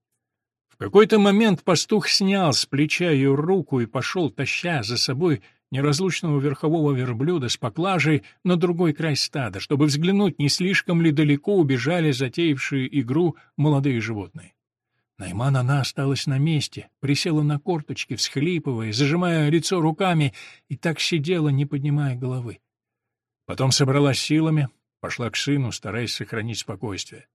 В какой-то момент пастух снял с плеча ее руку и пошел, таща за собой неразлучного верхового верблюда с поклажей на другой край стада, чтобы взглянуть, не слишком ли далеко убежали затеявшие игру молодые животные. Найман она осталась на месте, присела на корточки, всхлипывая, зажимая лицо руками, и так сидела, не поднимая головы. Потом собралась силами, пошла к сыну, стараясь сохранить спокойствие.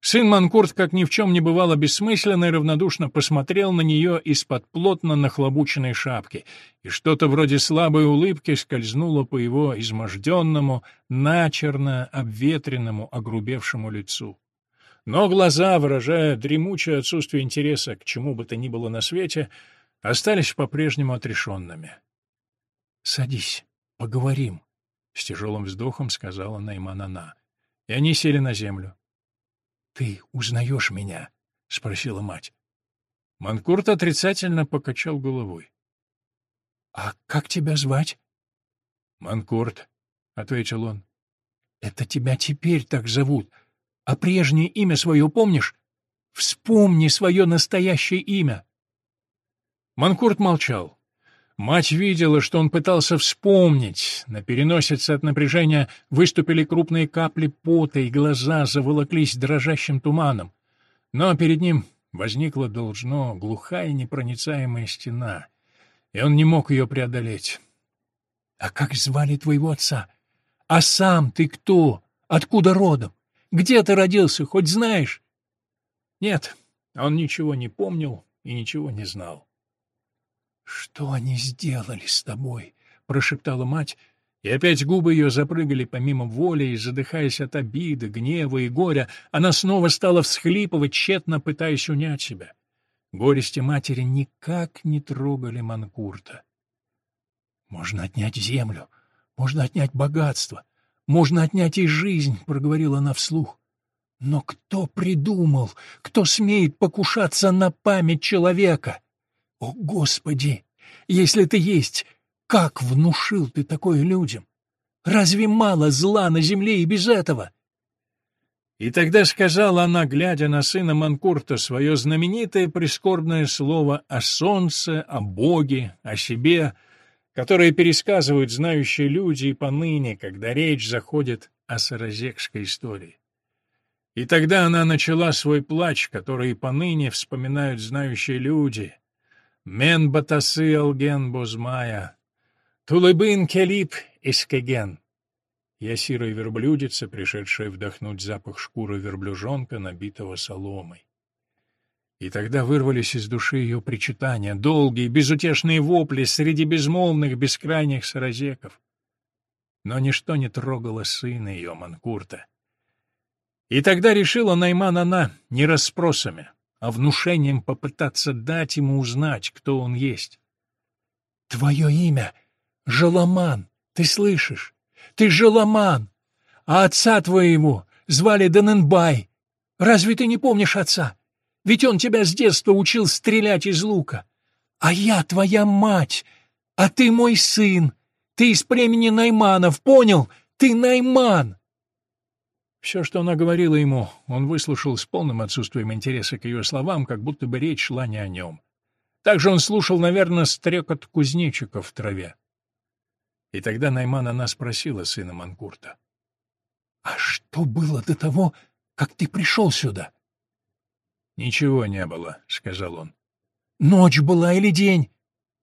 Сын Манкурт, как ни в чем не бывало, бессмысленно и равнодушно посмотрел на нее из-под плотно нахлобученной шапки, и что-то вроде слабой улыбки скользнуло по его изможденному, начерно обветренному, огрубевшему лицу. Но глаза, выражая дремучее отсутствие интереса к чему бы то ни было на свете, остались по-прежнему отрешенными. — Садись, поговорим, — с тяжелым вздохом сказала Найманана. И они сели на землю. «Ты узнаешь меня?» — спросила мать. Манкурт отрицательно покачал головой. «А как тебя звать?» «Манкурт», — ответил он. «Это тебя теперь так зовут. А прежнее имя свое помнишь? Вспомни свое настоящее имя». Манкурт молчал. Мать видела, что он пытался вспомнить. На переносице от напряжения выступили крупные капли пота, и глаза заволоклись дрожащим туманом. Но перед ним возникла, должно, глухая непроницаемая стена, и он не мог ее преодолеть. — А как звали твоего отца? А сам ты кто? Откуда родом? Где ты родился, хоть знаешь? Нет, он ничего не помнил и ничего не знал. «Что они сделали с тобой?» — прошептала мать, и опять губы ее запрыгали помимо воли, и, задыхаясь от обиды, гнева и горя, она снова стала всхлипывать, тщетно пытаясь унять себя. Горести матери никак не трогали Манкурта. «Можно отнять землю, можно отнять богатство, можно отнять и жизнь», — проговорила она вслух. «Но кто придумал, кто смеет покушаться на память человека?» О, Господи! Если ты есть, как внушил ты такое людям? Разве мало зла на земле и без этого? И тогда сказала она, глядя на сына Манкурта, свое знаменитое прискорбное слово о солнце, о Боге, о себе, которое пересказывают знающие люди и поныне, когда речь заходит о саразекской истории. И тогда она начала свой плач, который и поныне вспоминают знающие люди, Мен батасы алген бозмая, Тулыбын келип искеген. Я сирая верблюдица, пришедшая вдохнуть запах шкуры верблюжонка, набитого соломой. И тогда вырвались из души ее причитания, долгие, безутешные вопли среди безмолвных, бескрайних саразеков. Но ничто не трогало сына ее, Манкурта. И тогда решила Найман она не расспросами, а внушением попытаться дать ему узнать, кто он есть. «Твое имя — Желоман, ты слышишь? Ты Желоман! А отца твоего звали Даненбай. Разве ты не помнишь отца? Ведь он тебя с детства учил стрелять из лука. А я твоя мать, а ты мой сын. Ты из племени Найманов, понял? Ты Найман!» Все, что она говорила ему, он выслушал с полным отсутствием интереса к ее словам, как будто бы речь шла не о нем. Также он слушал, наверное, стрекот кузнечиков в траве. И тогда Найман она спросила сына Манкурта. — А что было до того, как ты пришел сюда? — Ничего не было, — сказал он. — Ночь была или день?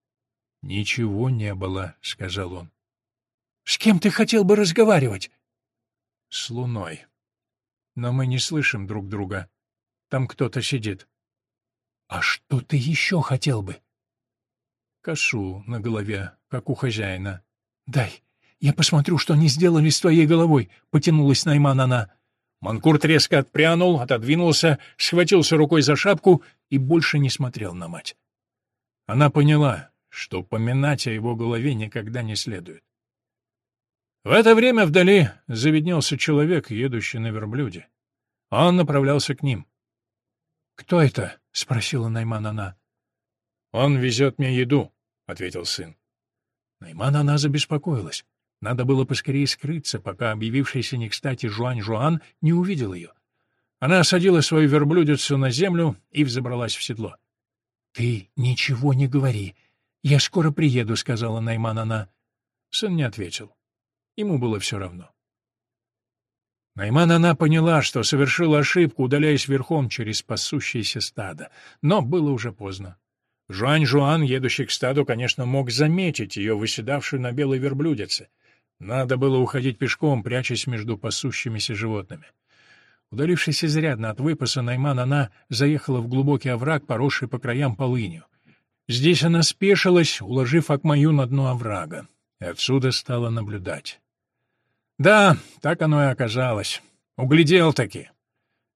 — Ничего не было, — сказал он. — С кем ты хотел бы разговаривать? — С луной. Но мы не слышим друг друга. Там кто-то сидит. А что ты еще хотел бы? Кошу на голове, как у хозяина. Дай, я посмотрю, что они сделали с твоей головой, потянулась Найман она. Манкурт резко отпрянул, отодвинулся, схватился рукой за шапку и больше не смотрел на мать. Она поняла, что поминать о его голове никогда не следует. В это время вдали заведнелся человек, едущий на верблюде. Он направлялся к ним. — Кто это? — спросила Найман она. — Он везет мне еду, — ответил сын. Найман она забеспокоилась. Надо было поскорее скрыться, пока объявившийся не кстати Жуань-Жуан не увидел ее. Она осадила свою верблюдицу на землю и взобралась в седло. — Ты ничего не говори. «Я скоро приеду», — сказала Найман она. Сын не ответил. Ему было все равно. Найман она поняла, что совершила ошибку, удаляясь верхом через пасущееся стадо, но было уже поздно. Жуань-Жуан, едущий к стаду, конечно, мог заметить ее, выседавшую на белой верблюдице. Надо было уходить пешком, прячась между пасущимися животными. Удалившись изрядно от выпаса, Найман она заехала в глубокий овраг, поросший по краям полынью. Здесь она спешилась, уложив Акмаю на дно оврага, и отсюда стала наблюдать. Да, так оно и оказалось. Углядел таки.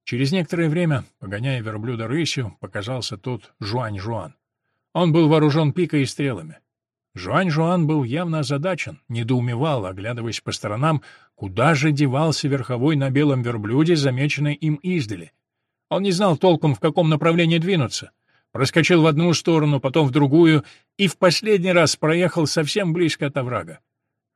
Через некоторое время, погоняя верблюда рысью, показался тот Жуань-Жуан. Он был вооружен пикой и стрелами. Жуань-Жуан был явно озадачен, недоумевал, оглядываясь по сторонам, куда же девался верховой на белом верблюде, замеченный им издали. Он не знал толком, в каком направлении двинуться. Проскочил в одну сторону, потом в другую, и в последний раз проехал совсем близко от оврага.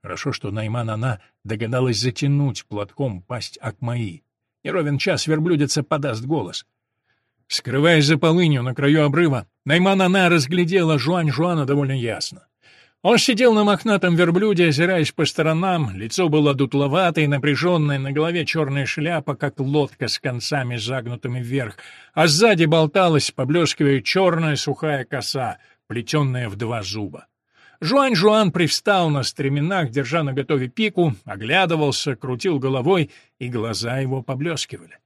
Хорошо, что Найман она догадалась затянуть платком пасть Акмаи. Неровен час верблюдица подаст голос. Скрываясь за полынью на краю обрыва, Найман она разглядела Жуань-Жуана довольно ясно. Он сидел на мохнатом верблюде, озираясь по сторонам, лицо было дутловатое и напряженное, на голове черная шляпа, как лодка с концами загнутыми вверх, а сзади болталась, поблескивая черная сухая коса, плетенная в два зуба. Жуань-Жуан привстал на стременах, держа наготове пику, оглядывался, крутил головой, и глаза его поблескивали.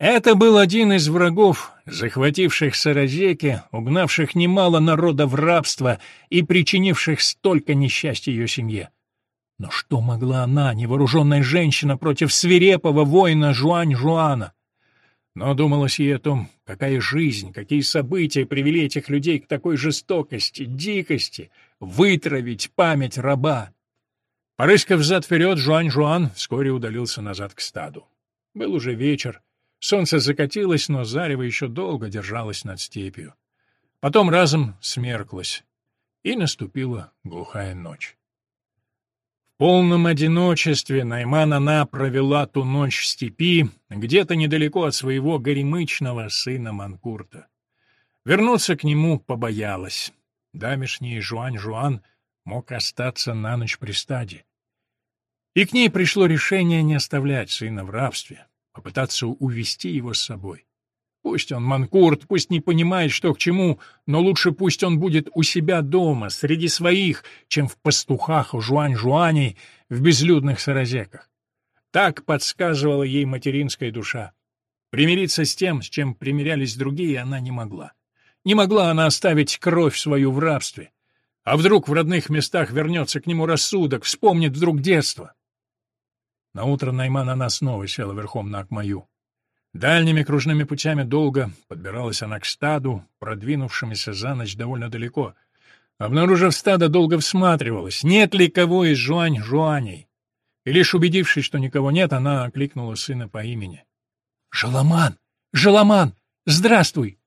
Это был один из врагов, захвативших Саразеки, угнавших немало народа в рабство и причинивших столько несчастья ее семье. Но что могла она, невооруженная женщина, против свирепого воина Жуань-Жуана? Но думалось ей о том, какая жизнь, какие события привели этих людей к такой жестокости, дикости, вытравить память раба. Порыскав взад-вперед, Жуань-Жуан вскоре удалился назад к стаду. Был уже вечер, Солнце закатилось, но зарево еще долго держалось над степью. Потом разом смерклось, и наступила глухая ночь. В полном одиночестве Найман она провела ту ночь в степи, где-то недалеко от своего горемычного сына Манкурта. Вернуться к нему побоялась. Дамешний Жуань-Жуан мог остаться на ночь при стаде. И к ней пришло решение не оставлять сына в рабстве, попытаться увести его с собой. Пусть он манкурт, пусть не понимает, что к чему, но лучше пусть он будет у себя дома, среди своих, чем в пастухах у жуань-жуаней в безлюдных саразеках. Так подсказывала ей материнская душа. Примириться с тем, с чем примирялись другие, она не могла. Не могла она оставить кровь свою в рабстве. А вдруг в родных местах вернется к нему рассудок, вспомнит вдруг детство? Наутро Найман она снова села верхом на Акмаю. Дальними кружными путями долго подбиралась она к стаду, продвинувшимися за ночь довольно далеко. Обнаружив стадо, долго всматривалась, нет ли кого из жуань-жуаней. И лишь убедившись, что никого нет, она окликнула сына по имени. «Желоман! Желоман! Здравствуй!»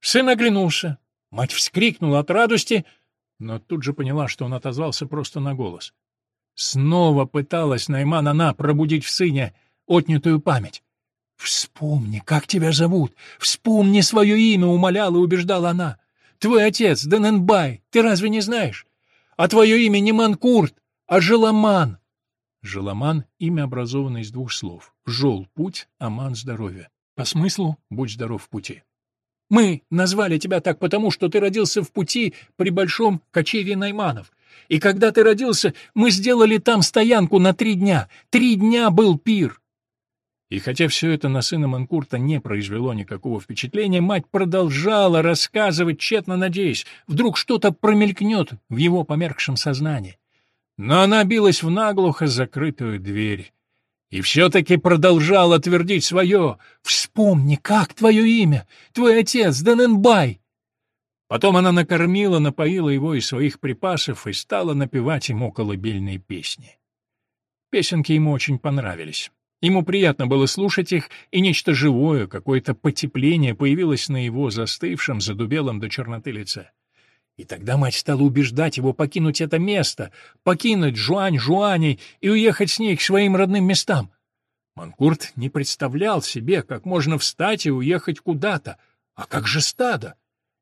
Сын оглянулся. Мать вскрикнула от радости, но тут же поняла, что он отозвался просто на голос. Снова пыталась Найман она пробудить в сыне отнятую память. «Вспомни, как тебя зовут! Вспомни свое имя!» — умоляла и убеждала она. «Твой отец, Дененбай, ты разве не знаешь? А твое имя не Манкурт, а Желоман!» Желоман — имя, образованное из двух слов. «Жол» — путь, а «ман» — здоровье. По смыслу — будь здоров в пути. «Мы назвали тебя так потому, что ты родился в пути при большом кочевье Найманов. И когда ты родился, мы сделали там стоянку на три дня. Три дня был пир. И хотя все это на сына Манкурта не произвело никакого впечатления, мать продолжала рассказывать, тщетно надеясь, вдруг что-то промелькнет в его померкшем сознании. Но она билась в наглухо закрытую дверь. И все-таки продолжала твердить свое. «Вспомни, как твое имя? Твой отец, Дененбай!» Потом она накормила, напоила его из своих припасов и стала напевать ему колыбельные песни. Песенки ему очень понравились. Ему приятно было слушать их, и нечто живое, какое-то потепление появилось на его застывшем, задубелом до черноты лице. И тогда мать стала убеждать его покинуть это место, покинуть Жуань-Жуаней и уехать с ней к своим родным местам. Манкурт не представлял себе, как можно встать и уехать куда-то. А как же стадо?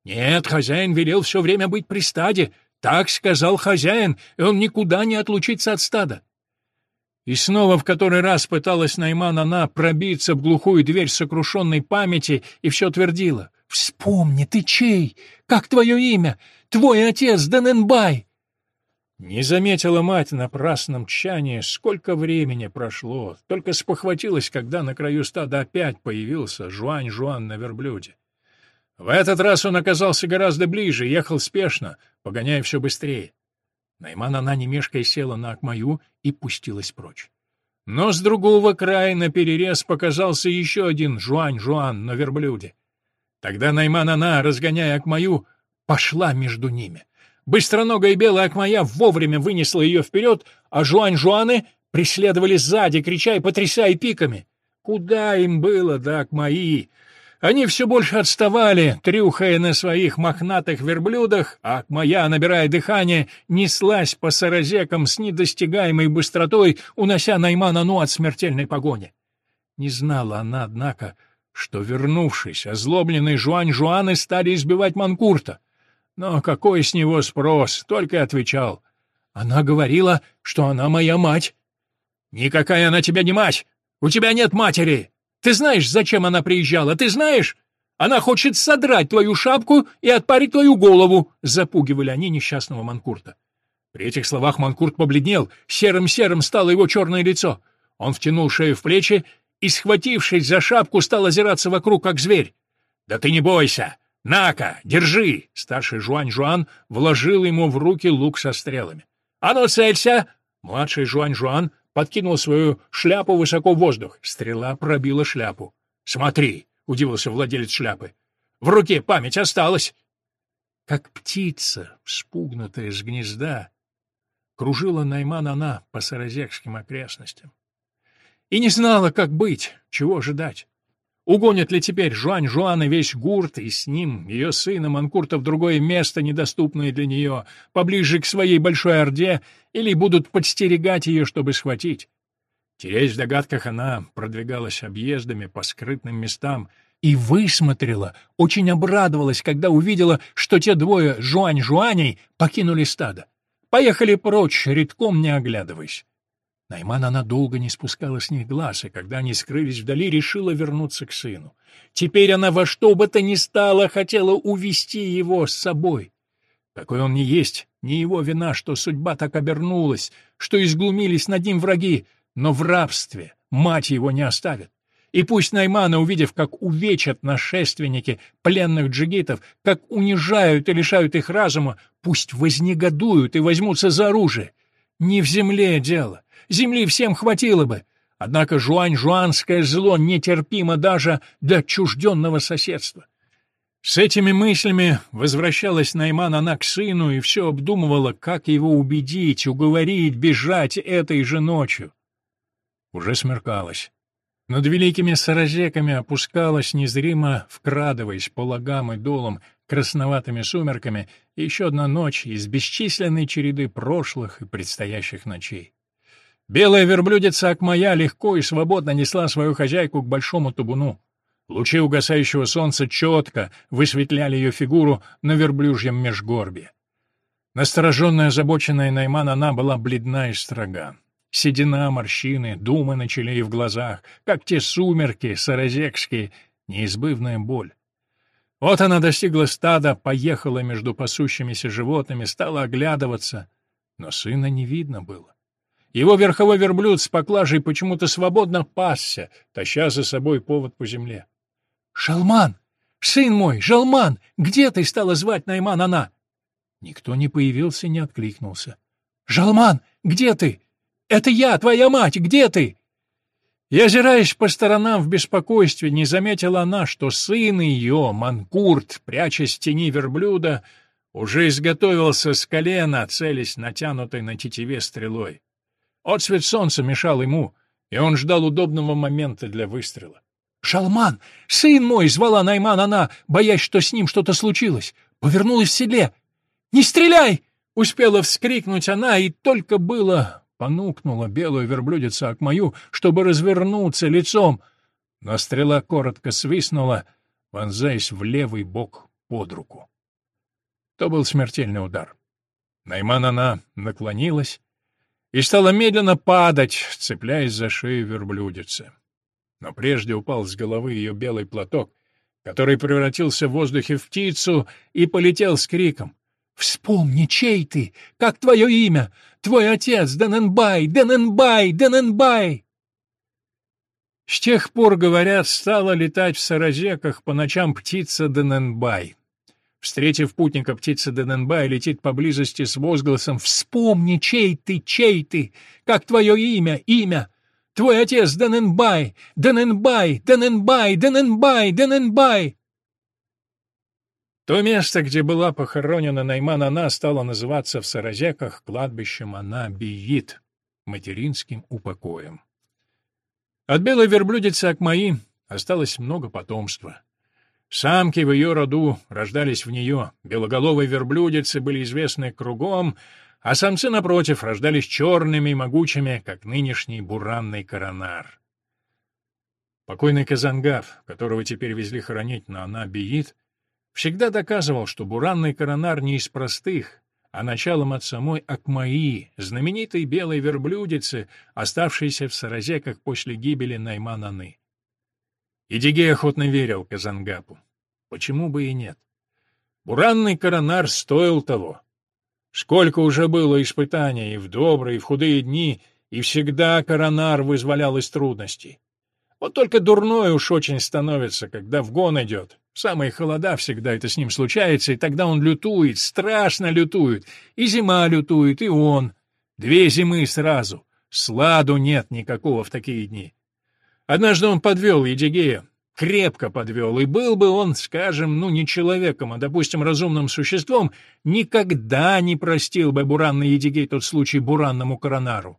Нет, хозяин велел все время быть при стаде, Так сказал хозяин, и он никуда не отлучится от стада. И снова в который раз пыталась Найман она пробиться в глухую дверь сокрушенной памяти и все твердила. «Вспомни, ты чей? Как твое имя? Твой отец Даненбай!» Не заметила мать на прасном тчании, сколько времени прошло, только спохватилась, когда на краю стада опять появился Жуань-Жуан на верблюде. В этот раз он оказался гораздо ближе, ехал спешно, погоняя все быстрее. Найман она немешкой села на Акмаю и пустилась прочь. Но с другого края на перерез показался еще один Жуань-Жуан на верблюде. Тогда Найман она, разгоняя Акмаю, пошла между ними. Быстроногая белая Акмая вовремя вынесла ее вперед, а Жуань-Жуаны преследовали сзади, крича и потрясая пиками. Куда им было до Акмаи? Они все больше отставали, трюхая на своих мохнатых верблюдах, а моя, набирая дыхание, неслась по саразекам с недостигаемой быстротой, унося Найманану от смертельной погони. Не знала она, однако, что, вернувшись, озлобленные Жуань-Жуаны стали избивать Манкурта. Но какой с него спрос, только отвечал. Она говорила, что она моя мать. «Никакая она тебя не мать! У тебя нет матери!» Ты знаешь, зачем она приезжала? Ты знаешь? Она хочет содрать твою шапку и отпарить твою голову!» — запугивали они несчастного Манкурта. При этих словах Манкурт побледнел, серым-серым стало его черное лицо. Он втянул шею в плечи и, схватившись за шапку, стал озираться вокруг, как зверь. «Да ты не бойся! На-ка, держи!» Старший Жуань-Жуан вложил ему в руки лук со стрелами. «А ну, целься!» Младший Жуань-Жуан подкинул свою шляпу высоко в воздух. Стрела пробила шляпу. «Смотри!» — удивился владелец шляпы. «В руке память осталась!» Как птица, вспугнутая с гнезда, кружила Найман она по саразекским окрестностям. И не знала, как быть, чего ожидать. Угонят ли теперь Жуань Жуан и весь гурт, и с ним ее сына Манкурта в другое место, недоступное для нее, поближе к своей большой орде, или будут подстерегать ее, чтобы схватить? Теряясь в догадках, она продвигалась объездами по скрытным местам и высмотрела, очень обрадовалась, когда увидела, что те двое Жуань-Жуаней покинули стадо. Поехали прочь, редком не оглядываясь. Найман она долго не спускала с них глаз, и когда они скрылись вдали, решила вернуться к сыну. Теперь она во что бы то ни стало хотела увести его с собой. Какой он ни есть, не его вина, что судьба так обернулась, что изглумились над ним враги, но в рабстве мать его не оставит. И пусть Наймана, увидев, как увечат нашественники пленных джигитов, как унижают и лишают их разума, пусть вознегодуют и возьмутся за оружие. Не в земле дело, Земли всем хватило бы. Однако жуань-жуанское зло нетерпимо даже для отчужденного соседства. С этими мыслями возвращалась Найман она к сыну и все обдумывала, как его убедить, уговорить бежать этой же ночью. Уже смеркалось. Над великими саразеками опускалась, незримо вкрадываясь по лагам и долам красноватыми сумерками, еще одна ночь из бесчисленной череды прошлых и предстоящих ночей. Белая верблюдица Акмая легко и свободно несла свою хозяйку к большому табуну. Лучи угасающего солнца четко высветляли ее фигуру на верблюжьем межгорбе. Настороженная, озабоченная Найман, она была бледна и строга. Седина, морщины, думы на челе и в глазах, как те сумерки саразекские, неизбывная боль. Вот она достигла стада, поехала между пасущимися животными, стала оглядываться, но сына не видно было. Его верховой верблюд с поклажей почему-то свободно пасся, таща за собой повод по земле. «Шалман! Сын мой, Жалман! Где ты?» — стала звать Найман она. Никто не появился, не откликнулся. «Жалман, где ты? Это я, твоя мать, где ты?» И, озираясь по сторонам в беспокойстве, не заметила она, что сын ее, Манкурт, прячась в тени верблюда, уже изготовился с колена, целясь натянутой на тетиве стрелой. Отсвет солнца мешал ему, и он ждал удобного момента для выстрела. «Шалман! Сын мой!» — звала Найман она, боясь, что с ним что-то случилось. Повернулась в седле. «Не стреляй!» — успела вскрикнуть она, и только было понукнула белую верблюдицу Акмаю, чтобы развернуться лицом. Но стрела коротко свистнула, вонзаясь в левый бок под руку. То был смертельный удар. Найман она наклонилась и стала медленно падать, цепляясь за шею верблюдицы. Но прежде упал с головы ее белый платок, который превратился в воздухе в птицу и полетел с криком. «Вспомни, чей ты? Как твое имя? Твой отец, Дененбай, Дененбай, Дененбай!» С тех пор, говорят, стала летать в Саразеках по ночам птица Дененбай. Встретив путника, птица Дененбай летит поблизости с возгласом «Вспомни, чей ты, чей ты! Как твое имя, имя! Твой отец Дененбай! Дененбай! Дененбай! Дененбай! Дененбай!» То место, где была похоронена Найман она, стало называться в Саразеках кладбищем она Биит, материнским упокоем. От белой верблюдицы Акмаи осталось много потомства. Самки в ее роду рождались в нее, белоголовые верблюдицы были известны кругом, а самцы, напротив, рождались черными и могучими, как нынешний буранный коронар. Покойный Казангав, которого теперь везли хоронить на Анабиит, всегда доказывал, что буранный коронар не из простых, а началом от самой Акмаи, знаменитой белой верблюдицы, оставшейся в Саразеках после гибели Найман-Аны. Идигей охотно верил Казангапу. Почему бы и нет? Буранный коронар стоил того. Сколько уже было испытаний и в добрые, и в худые дни, и всегда коронар вызволял из трудностей. Вот только дурной уж очень становится, когда в гон идет. Самые холода всегда это с ним случается, и тогда он лютует, страшно лютует. И зима лютует, и он. Две зимы сразу. Сладу нет никакого в такие дни. Однажды он подвел Едигея, крепко подвел, и был бы он, скажем, ну не человеком, а, допустим, разумным существом, никогда не простил бы Буранный Едигей тот случай Буранному Коронару.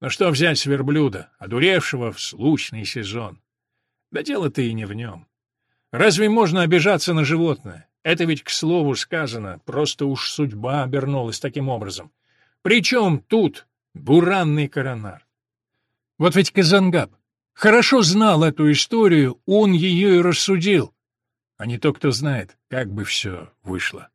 Но что взять с верблюда, одуревшего в случный сезон? Да дело-то и не в нем. Разве можно обижаться на животное? Это ведь, к слову сказано, просто уж судьба обернулась таким образом. Причем тут буранный коронар? Вот ведь Казангаб хорошо знал эту историю, он ее и рассудил, а не то, кто знает, как бы все вышло.